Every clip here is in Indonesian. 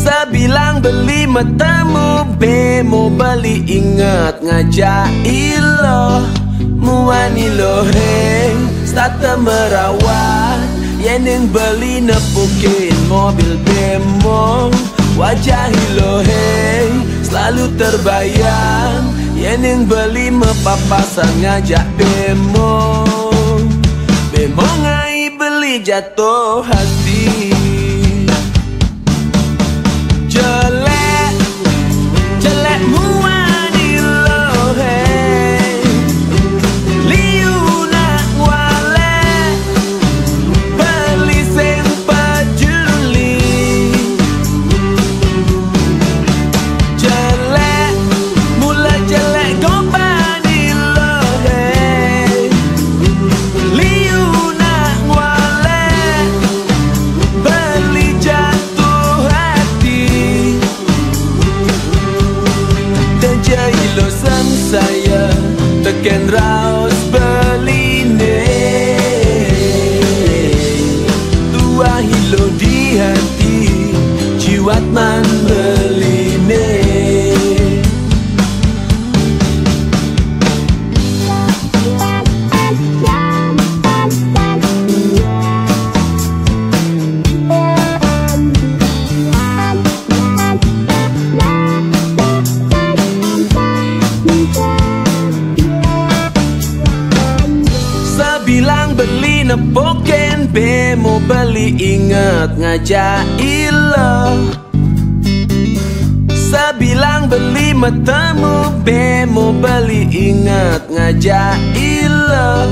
Sebilang beli metemu be mau beli ingat ngajak ilo Muani lo hei stata merawat. Yeneng beli nepoken mobil bemo. Wajah lo hei selalu terbayang. Yeneng beli mepapasan ngajak bemo. Bemo ngai beli jatuh hati nepoken be mau beli ingat ngajak ilo Sebilang beli metemu be mau beli ingat ngajak ilo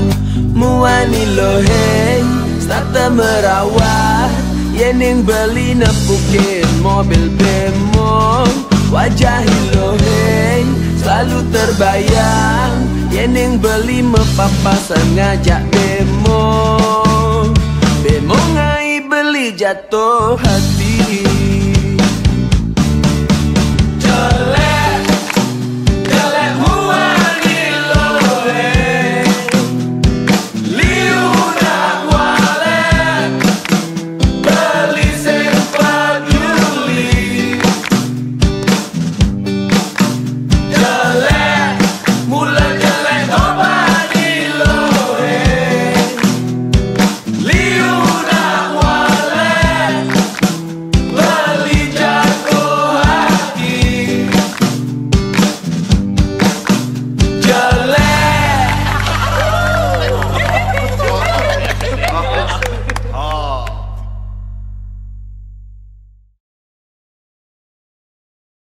Muani lo hei stata merawat. Yening beli nepoken mobil bemo. Wajah lo hei selalu terbayang. Yeneng beli mepapasan ngajak Bemo jatuh hati